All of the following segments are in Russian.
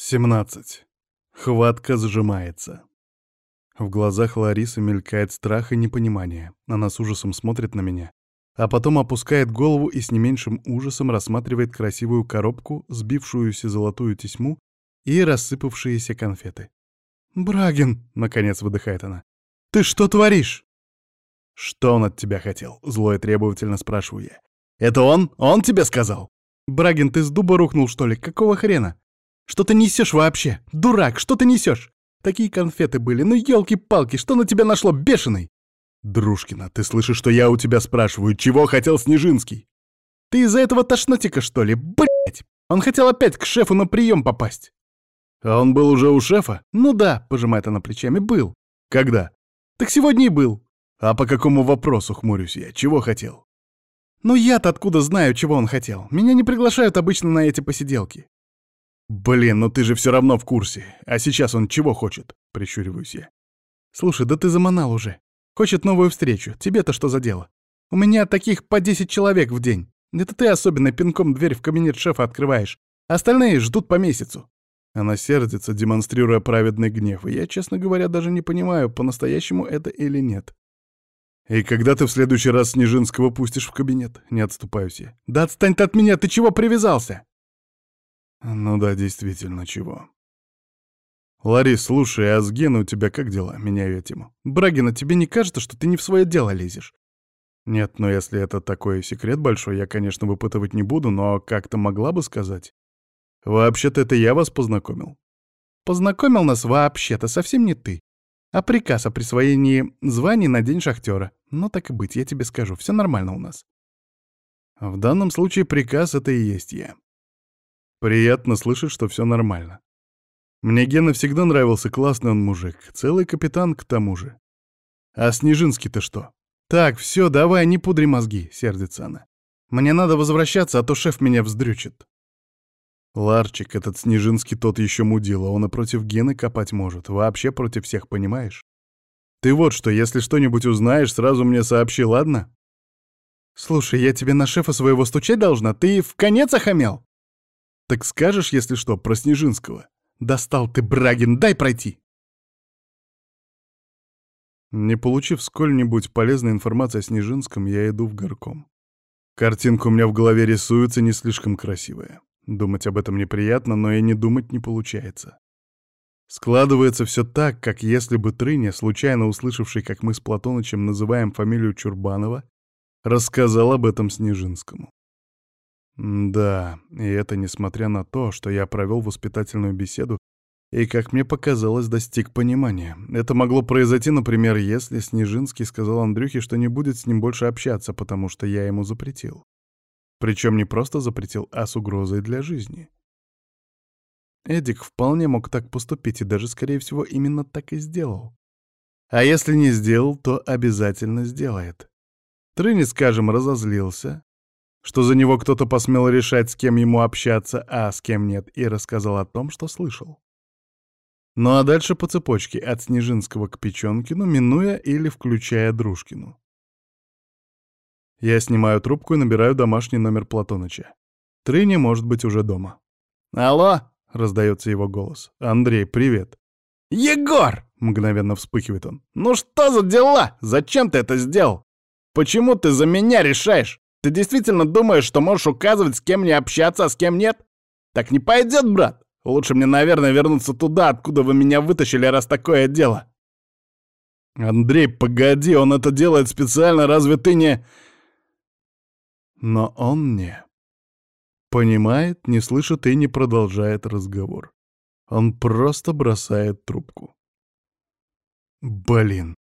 17. Хватка сжимается. В глазах Ларисы мелькает страх и непонимание. Она с ужасом смотрит на меня, а потом опускает голову и с не меньшим ужасом рассматривает красивую коробку, сбившуюся золотую тесьму и рассыпавшиеся конфеты. «Брагин!» — наконец выдыхает она. «Ты что творишь?» «Что он от тебя хотел?» — зло и требовательно спрашиваю я. «Это он? Он тебе сказал?» «Брагин, ты с дуба рухнул, что ли? Какого хрена?» Что ты несешь вообще? Дурак, что ты несешь? Такие конфеты были, ну елки-палки, что на тебя нашло, бешеный? Дружкина, ты слышишь, что я у тебя спрашиваю, чего хотел Снежинский? Ты из-за этого тошнотика, что ли? Блять! Он хотел опять к шефу на прием попасть. А он был уже у шефа? Ну да, пожимает она плечами, был. Когда? Так сегодня и был. А по какому вопросу хмурюсь я? Чего хотел? Ну я-то откуда знаю, чего он хотел? Меня не приглашают обычно на эти посиделки. «Блин, ну ты же все равно в курсе. А сейчас он чего хочет?» — прищуриваюсь я. «Слушай, да ты заманал уже. Хочет новую встречу. Тебе-то что за дело? У меня таких по 10 человек в день. Это ты особенно пинком дверь в кабинет шефа открываешь. Остальные ждут по месяцу». Она сердится, демонстрируя праведный гнев, и я, честно говоря, даже не понимаю, по-настоящему это или нет. «И когда ты в следующий раз Снежинского пустишь в кабинет?» — не отступаюсь я. «Да отстань ты от меня, ты чего привязался?» Ну да, действительно, чего. Ларис, слушай, а с Геной у тебя как дела? Меняю я тему. Брагина, тебе не кажется, что ты не в свое дело лезешь? Нет, но если это такой секрет большой, я, конечно, выпытывать не буду, но как-то могла бы сказать. Вообще-то это я вас познакомил. Познакомил нас вообще-то совсем не ты. А приказ о присвоении званий на день шахтера. Ну так и быть, я тебе скажу, все нормально у нас. В данном случае приказ — это и есть я. Приятно слышать, что все нормально. Мне Гена всегда нравился, классный он мужик, целый капитан к тому же. А Снежинский-то что? Так, все, давай, не пудри мозги, сердится она. Мне надо возвращаться, а то шеф меня вздрючит. Ларчик, этот Снежинский тот еще мудила, он и против Гены копать может, вообще против всех, понимаешь? Ты вот что, если что-нибудь узнаешь, сразу мне сообщи, ладно? Слушай, я тебе на шефа своего стучать должна, ты в конец охамел? Так скажешь, если что, про Снежинского? Достал ты, Брагин, дай пройти!» Не получив сколь-нибудь полезной информации о Снежинском, я иду в горком. Картинка у меня в голове рисуется не слишком красивая. Думать об этом неприятно, но и не думать не получается. Складывается все так, как если бы Трыня, случайно услышавший, как мы с Платонычем называем фамилию Чурбанова, рассказал об этом Снежинскому. Да, и это несмотря на то, что я провел воспитательную беседу и, как мне показалось, достиг понимания. Это могло произойти, например, если Снежинский сказал Андрюхе, что не будет с ним больше общаться, потому что я ему запретил. Причем не просто запретил, а с угрозой для жизни. Эдик вполне мог так поступить и даже, скорее всего, именно так и сделал. А если не сделал, то обязательно сделает. Трыни, скажем, разозлился, что за него кто-то посмел решать, с кем ему общаться, а с кем нет, и рассказал о том, что слышал. Ну а дальше по цепочке, от Снежинского к Печенкину, минуя или включая Дружкину. Я снимаю трубку и набираю домашний номер Платоныча. Трыни может быть уже дома. «Алло!» — раздается его голос. «Андрей, привет!» «Егор!» — мгновенно вспыхивает он. «Ну что за дела? Зачем ты это сделал? Почему ты за меня решаешь? Ты действительно думаешь, что можешь указывать, с кем мне общаться, а с кем нет? Так не пойдет, брат. Лучше мне, наверное, вернуться туда, откуда вы меня вытащили, раз такое дело. Андрей, погоди, он это делает специально, разве ты не... Но он не. Понимает, не слышит и не продолжает разговор. Он просто бросает трубку. Блин.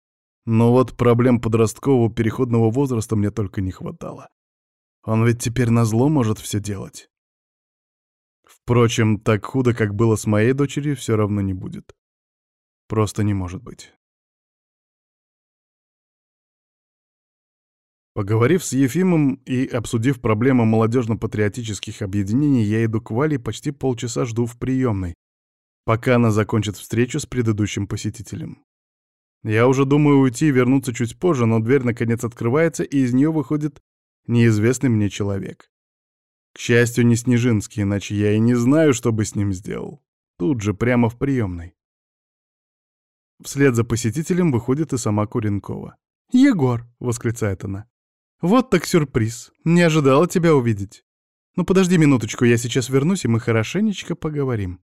Но вот проблем подросткового переходного возраста мне только не хватало. Он ведь теперь назло может все делать. Впрочем, так худо, как было с моей дочерью, все равно не будет. Просто не может быть. Поговорив с Ефимом и обсудив проблему молодежно-патриотических объединений, я иду к Вале и почти полчаса жду в приемной, пока она закончит встречу с предыдущим посетителем. Я уже думаю уйти и вернуться чуть позже, но дверь наконец открывается, и из нее выходит неизвестный мне человек. К счастью, не Снежинский, иначе я и не знаю, что бы с ним сделал. Тут же, прямо в приемной. Вслед за посетителем выходит и сама Куренкова. «Егор!» — восклицает она. «Вот так сюрприз. Не ожидала тебя увидеть. Ну подожди минуточку, я сейчас вернусь, и мы хорошенечко поговорим».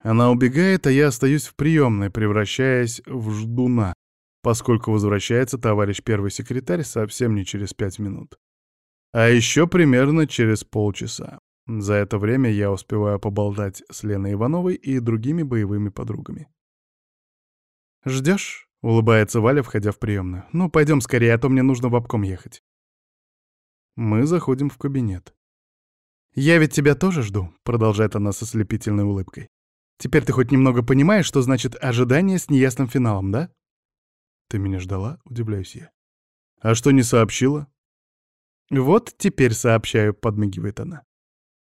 Она убегает, а я остаюсь в приемной, превращаясь в ждуна, поскольку возвращается товарищ первый секретарь совсем не через пять минут. А еще примерно через полчаса. За это время я успеваю поболтать с Леной Ивановой и другими боевыми подругами. «Ждешь?» — улыбается Валя, входя в приемную. «Ну, пойдем скорее, а то мне нужно в обком ехать». Мы заходим в кабинет. «Я ведь тебя тоже жду», — продолжает она со слепительной улыбкой. «Теперь ты хоть немного понимаешь, что значит ожидание с неясным финалом, да?» «Ты меня ждала?» — удивляюсь я. «А что не сообщила?» «Вот теперь сообщаю», — подмигивает она.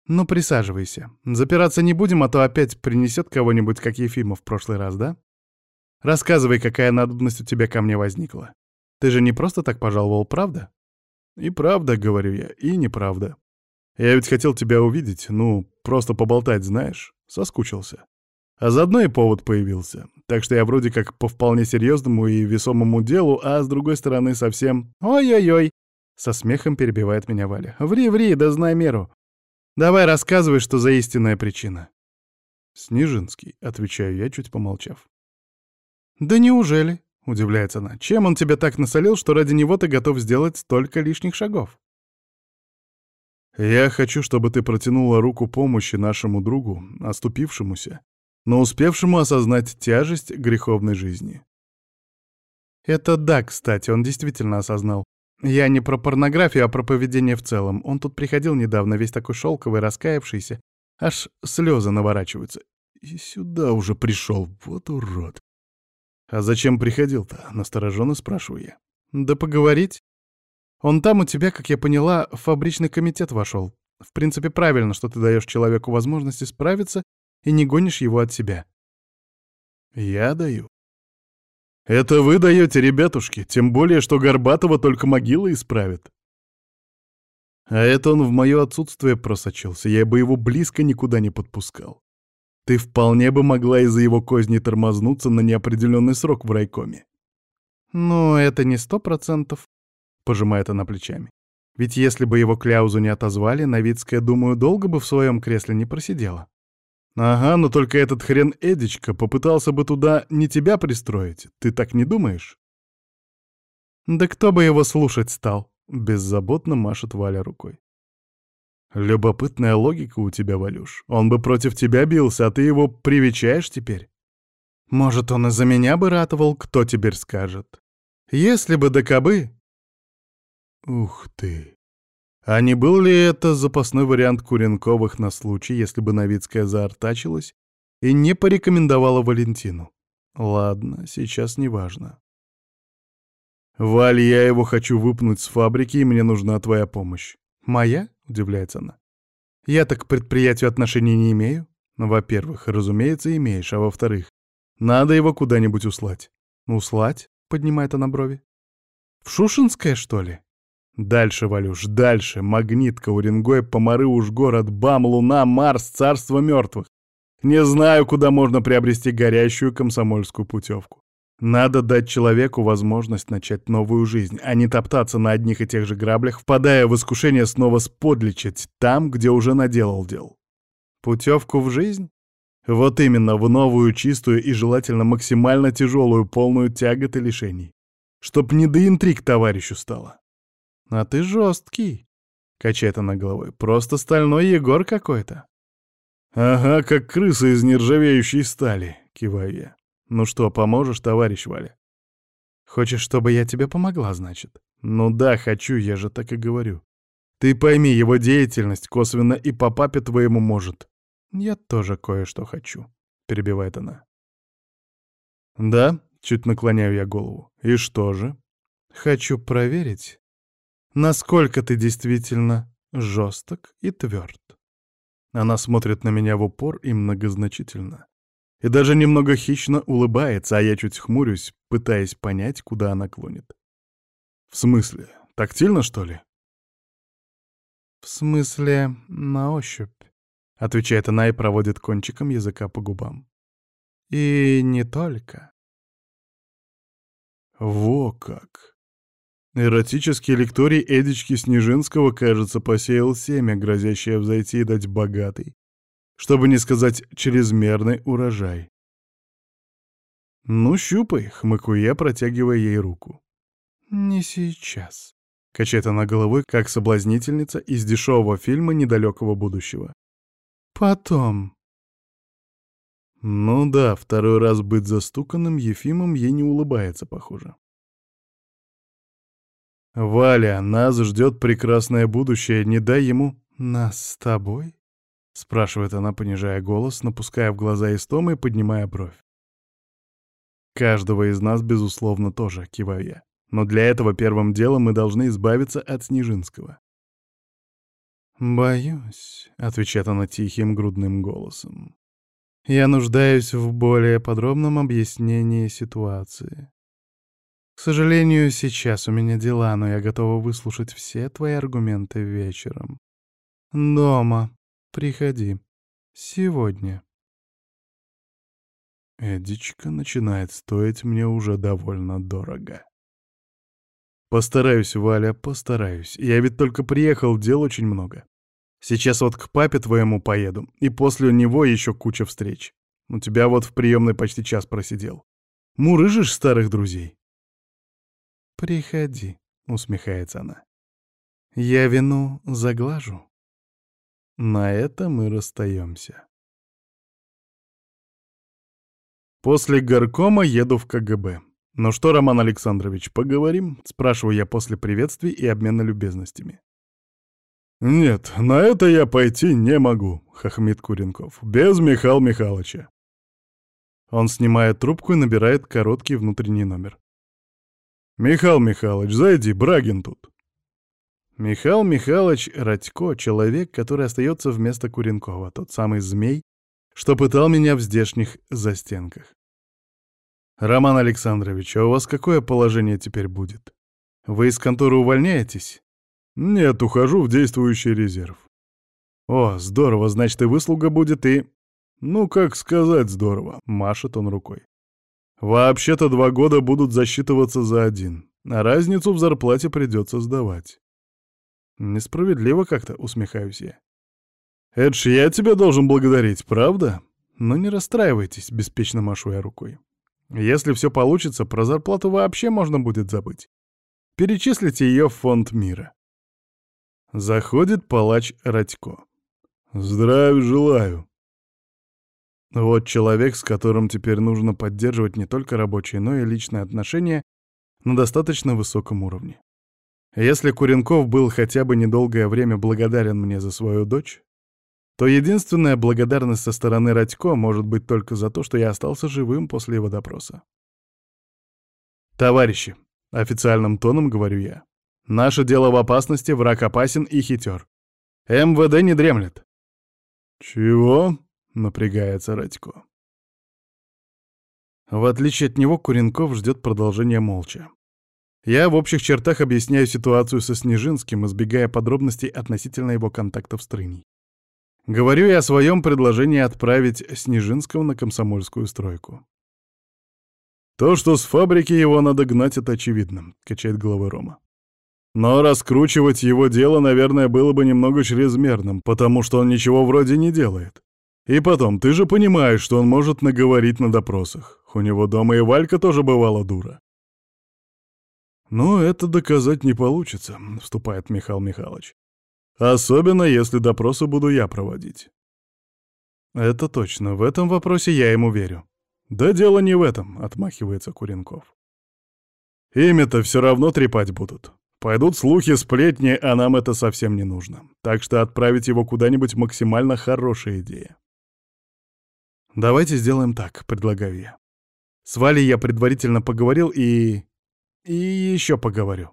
«Ну, присаживайся. Запираться не будем, а то опять принесет кого-нибудь, как Ефимов в прошлый раз, да? Рассказывай, какая надобность у тебя ко мне возникла. Ты же не просто так пожаловал, правда?» «И правда», — говорю я, — «и неправда. Я ведь хотел тебя увидеть, ну, просто поболтать, знаешь, соскучился. А заодно и повод появился. Так что я вроде как по вполне серьезному и весомому делу, а с другой стороны совсем... Ой-ой-ой!» Со смехом перебивает меня Валя. «Ври, ври, да знай меру. Давай рассказывай, что за истинная причина. Снежинский, отвечаю я, чуть помолчав. Да неужели? Удивляется она. Чем он тебя так насолил, что ради него ты готов сделать столько лишних шагов? Я хочу, чтобы ты протянула руку помощи нашему другу, оступившемуся, но успевшему осознать тяжесть греховной жизни. Это да, кстати, он действительно осознал. Я не про порнографию, а про поведение в целом. Он тут приходил недавно, весь такой шелковый, раскаявшийся. Аж слезы наворачиваются. И сюда уже пришел, вот урод. А зачем приходил-то? Настороженно спрашиваю я. Да поговорить. Он там у тебя, как я поняла, в фабричный комитет вошел. В принципе, правильно, что ты даешь человеку возможность справиться и не гонишь его от себя. Я даю. Это вы даете, ребятушки, тем более, что Горбатова только могила исправит. А это он в мое отсутствие просочился, я бы его близко никуда не подпускал. Ты вполне бы могла из-за его козни тормознуться на неопределенный срок в райкоме. «Ну, это не сто процентов», — пожимает она плечами. «Ведь если бы его кляузу не отозвали, Новицкая, думаю, долго бы в своем кресле не просидела». Ага, но только этот хрен Эдичка попытался бы туда не тебя пристроить. Ты так не думаешь? Да кто бы его слушать стал? Беззаботно машет Валя рукой. Любопытная логика у тебя, Валюш. Он бы против тебя бился, а ты его привечаешь теперь? Может, он из-за меня бы ратовал, кто теперь скажет? Если бы да кабы... Ух ты! А не был ли это запасной вариант Куренковых на случай, если бы Новицкая заортачилась и не порекомендовала Валентину? Ладно, сейчас не важно. «Валь, я его хочу выпнуть с фабрики, и мне нужна твоя помощь». «Моя?» — удивляется она. «Я так к предприятию отношений не имею?» «Во-первых, разумеется, имеешь, а во-вторых, надо его куда-нибудь услать». «Услать?» — поднимает она брови. «В Шушинское, что ли?» Дальше, Валюш, дальше. Магнитка, Уренгой, Помары, Ужгород, Бам, Луна, Марс, Царство мертвых. Не знаю, куда можно приобрести горящую комсомольскую путевку. Надо дать человеку возможность начать новую жизнь, а не топтаться на одних и тех же граблях, впадая в искушение снова сподличить там, где уже наделал дел. Путевку в жизнь? Вот именно, в новую, чистую и желательно максимально тяжелую, полную тягот и лишений. Чтоб не до интриг товарищу стало. «А ты жесткий», — качает она головой. «Просто стальной Егор какой-то». «Ага, как крыса из нержавеющей стали», — киваю я. «Ну что, поможешь, товарищ Валя?» «Хочешь, чтобы я тебе помогла, значит?» «Ну да, хочу, я же так и говорю. Ты пойми, его деятельность косвенно и по папе твоему может». «Я тоже кое-что хочу», — перебивает она. «Да?» — чуть наклоняю я голову. «И что же?» «Хочу проверить, насколько ты действительно жесток и тверд. Она смотрит на меня в упор и многозначительно. И даже немного хищно улыбается, а я чуть хмурюсь, пытаясь понять, куда она клонит. В смысле, тактильно, что ли? В смысле, на ощупь. отвечает она и проводит кончиком языка по губам. И не только. Во как! Эротический лекторий Эдички Снежинского, кажется, посеял семя, грозящее взойти и дать богатый, чтобы не сказать чрезмерный урожай. «Ну, щупай», — хмыкаю я, протягивая ей руку. «Не сейчас», — качает она головой, как соблазнительница из дешевого фильма недалекого будущего. «Потом». Ну да, второй раз быть застуканным Ефимом ей не улыбается, похоже. «Валя, нас ждет прекрасное будущее, не дай ему...» «Нас с тобой?» — спрашивает она, понижая голос, напуская в глаза истомы и поднимая бровь. «Каждого из нас, безусловно, тоже», — киваю я. «Но для этого первым делом мы должны избавиться от Снежинского». «Боюсь», — отвечает она тихим грудным голосом. «Я нуждаюсь в более подробном объяснении ситуации. Сожалению, сейчас у меня дела, но я готова выслушать все твои аргументы вечером. Дома. Приходи. Сегодня. Эдичка начинает стоить мне уже довольно дорого. Постараюсь, Валя, постараюсь. Я ведь только приехал, дел очень много. Сейчас вот к папе твоему поеду, и после него еще куча встреч. У тебя вот в приемной почти час просидел. Мурыжишь старых друзей? «Приходи», — усмехается она. «Я вину заглажу». На это мы расстаемся. После горкома еду в КГБ. «Ну что, Роман Александрович, поговорим?» — спрашиваю я после приветствий и обмена любезностями. «Нет, на это я пойти не могу», — хохмит Куренков. «Без Михаила Михайловича». Он снимает трубку и набирает короткий внутренний номер. «Михаил Михайлович, зайди, Брагин тут». Михаил Михайлович Радько — человек, который остается вместо Куренкова, тот самый змей, что пытал меня в здешних застенках. «Роман Александрович, а у вас какое положение теперь будет? Вы из конторы увольняетесь?» «Нет, ухожу в действующий резерв». «О, здорово, значит, и выслуга будет, и...» «Ну, как сказать здорово», — машет он рукой. Вообще-то два года будут засчитываться за один, а разницу в зарплате придется сдавать. Несправедливо как-то, усмехаюсь я. Эдж, я тебя должен благодарить, правда? Но не расстраивайтесь, беспечно машу я рукой. Если все получится, про зарплату вообще можно будет забыть. Перечислите ее в фонд мира. Заходит палач Радько. Здравия желаю. Вот человек, с которым теперь нужно поддерживать не только рабочие, но и личные отношения на достаточно высоком уровне. Если Куренков был хотя бы недолгое время благодарен мне за свою дочь, то единственная благодарность со стороны Радько может быть только за то, что я остался живым после его допроса. «Товарищи», — официальным тоном говорю я, — «наше дело в опасности, враг опасен и хитер. МВД не дремлет». «Чего?» — напрягается Радько. В отличие от него, Куренков ждет продолжения молча. Я в общих чертах объясняю ситуацию со Снежинским, избегая подробностей относительно его контактов с Трыней. Говорю я о своем предложении отправить Снежинского на комсомольскую стройку. «То, что с фабрики его надо гнать, это очевидно», — качает головой Рома. «Но раскручивать его дело, наверное, было бы немного чрезмерным, потому что он ничего вроде не делает. И потом, ты же понимаешь, что он может наговорить на допросах. У него дома и Валька тоже бывала дура. «Ну, это доказать не получится», — вступает Михаил Михайлович. «Особенно, если допросы буду я проводить». «Это точно, в этом вопросе я ему верю». «Да дело не в этом», — отмахивается Куренков. «Имя-то все равно трепать будут. Пойдут слухи, сплетни, а нам это совсем не нужно. Так что отправить его куда-нибудь максимально хорошая идея». «Давайте сделаем так», — предлагаю я. «С Валей я предварительно поговорил и... и еще поговорю.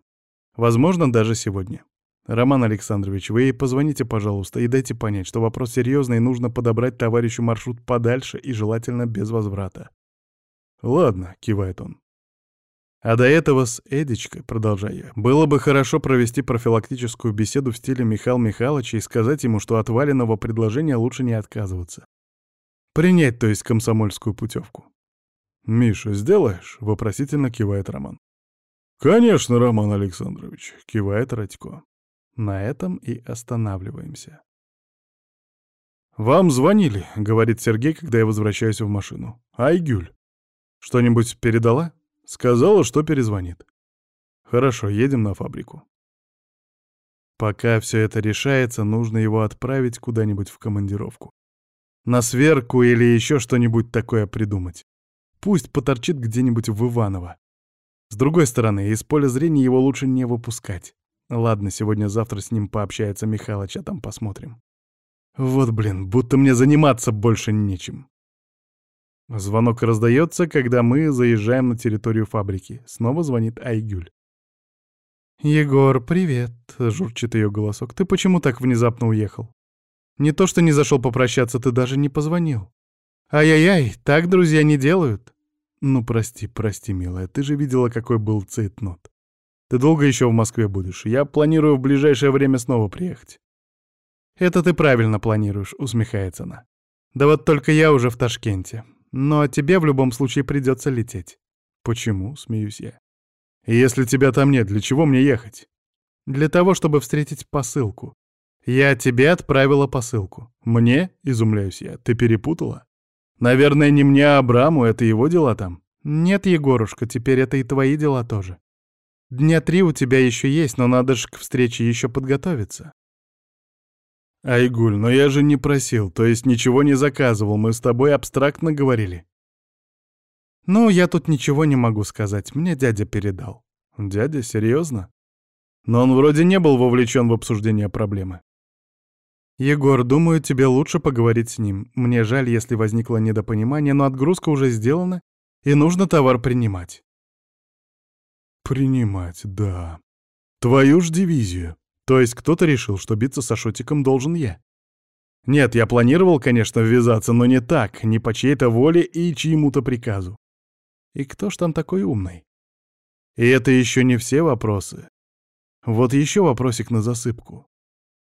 Возможно, даже сегодня. Роман Александрович, вы ей позвоните, пожалуйста, и дайте понять, что вопрос серьезный, и нужно подобрать товарищу маршрут подальше и желательно без возврата». «Ладно», — кивает он. А до этого с Эдичкой, продолжаю я, было бы хорошо провести профилактическую беседу в стиле Михаила Михайловича и сказать ему, что от валенного предложения лучше не отказываться. Принять, то есть, комсомольскую путевку. «Миша, сделаешь?» — вопросительно кивает Роман. «Конечно, Роман Александрович», — кивает Радько. На этом и останавливаемся. «Вам звонили», — говорит Сергей, когда я возвращаюсь в машину. «Айгюль. Что-нибудь передала?» «Сказала, что перезвонит». «Хорошо, едем на фабрику». Пока все это решается, нужно его отправить куда-нибудь в командировку. На сверку или еще что-нибудь такое придумать. Пусть поторчит где-нибудь в Иваново. С другой стороны, из поля зрения его лучше не выпускать. Ладно, сегодня-завтра с ним пообщается Михалыч, а там посмотрим. Вот, блин, будто мне заниматься больше нечем. Звонок раздается, когда мы заезжаем на территорию фабрики. Снова звонит Айгюль. «Егор, привет!» — журчит ее голосок. «Ты почему так внезапно уехал? Не то, что не зашел попрощаться, ты даже не позвонил. Ай-яй-яй, так друзья не делают!» «Ну, прости, прости, милая, ты же видела, какой был цейтнот. Ты долго еще в Москве будешь? Я планирую в ближайшее время снова приехать». «Это ты правильно планируешь», — усмехается она. «Да вот только я уже в Ташкенте. Но тебе в любом случае придется лететь». «Почему?» — смеюсь я. «Если тебя там нет, для чего мне ехать?» «Для того, чтобы встретить посылку. Я тебе отправила посылку». «Мне?» — изумляюсь я. «Ты перепутала?» «Наверное, не мне, а Абраму, это его дела там». «Нет, Егорушка, теперь это и твои дела тоже. Дня три у тебя еще есть, но надо же к встрече еще подготовиться». «Айгуль, но я же не просил, то есть ничего не заказывал, мы с тобой абстрактно говорили». «Ну, я тут ничего не могу сказать, мне дядя передал». «Дядя, серьезно? Но он вроде не был вовлечен в обсуждение проблемы». «Егор, думаю, тебе лучше поговорить с ним. Мне жаль, если возникло недопонимание, но отгрузка уже сделана, и нужно товар принимать». «Принимать, да. Твою ж дивизию. То есть кто-то решил, что биться с Ашотиком должен я. Нет, я планировал, конечно, ввязаться, но не так, не по чьей-то воле и чьему-то приказу. И кто ж там такой умный? И это еще не все вопросы. Вот еще вопросик на засыпку.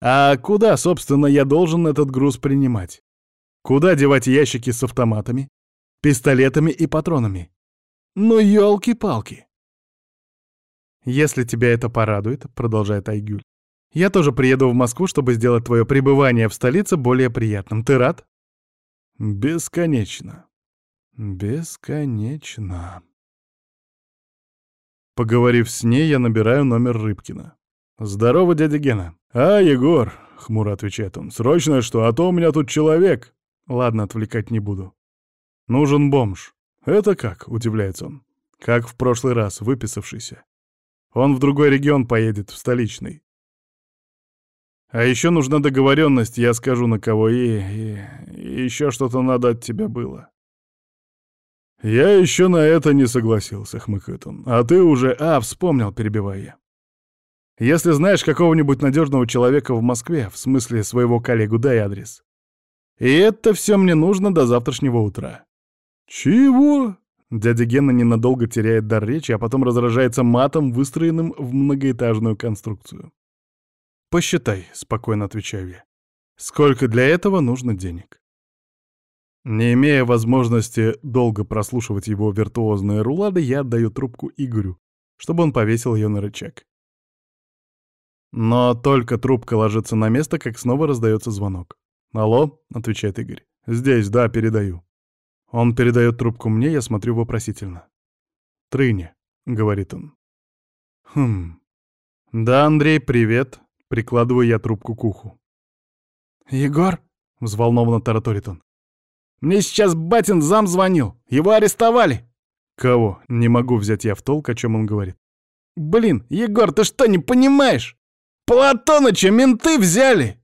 А куда, собственно, я должен этот груз принимать? Куда девать ящики с автоматами, пистолетами и патронами? Ну, елки-палки. Если тебя это порадует, продолжает Айгюль, я тоже приеду в Москву, чтобы сделать твое пребывание в столице более приятным. Ты рад? Бесконечно. Бесконечно. Поговорив с ней, я набираю номер Рыбкина. «Здорово, дядя Гена». «А, Егор», — хмуро отвечает он, — «срочно что, а то у меня тут человек». «Ладно, отвлекать не буду». «Нужен бомж». «Это как?» — удивляется он. «Как в прошлый раз, выписавшийся. Он в другой регион поедет, в столичный. А еще нужна договоренность, я скажу на кого, и, и, и еще что-то надо от тебя было. Я еще на это не согласился, хмыкает он. А ты уже... А, вспомнил, перебивая. Если знаешь какого-нибудь надежного человека в Москве, в смысле своего коллегу, дай адрес. И это все мне нужно до завтрашнего утра. Чего? Дядя Гена ненадолго теряет дар речи, а потом разражается матом, выстроенным в многоэтажную конструкцию. «Посчитай», — спокойно отвечаю я. «Сколько для этого нужно денег?» Не имея возможности долго прослушивать его виртуозные рулады, я отдаю трубку Игорю, чтобы он повесил ее на рычаг. Но только трубка ложится на место, как снова раздается звонок. «Алло?» — отвечает Игорь. «Здесь, да, передаю». Он передает трубку мне, я смотрю вопросительно. «Трыня», — говорит он. «Хм. Да, Андрей, привет. Прикладываю я трубку к уху. «Егор?» — взволнованно тараторит он. «Мне сейчас батин зам звонил. Его арестовали». «Кого?» — не могу взять я в толк, о чем он говорит. «Блин, Егор, ты что, не понимаешь? Платоныча менты взяли!»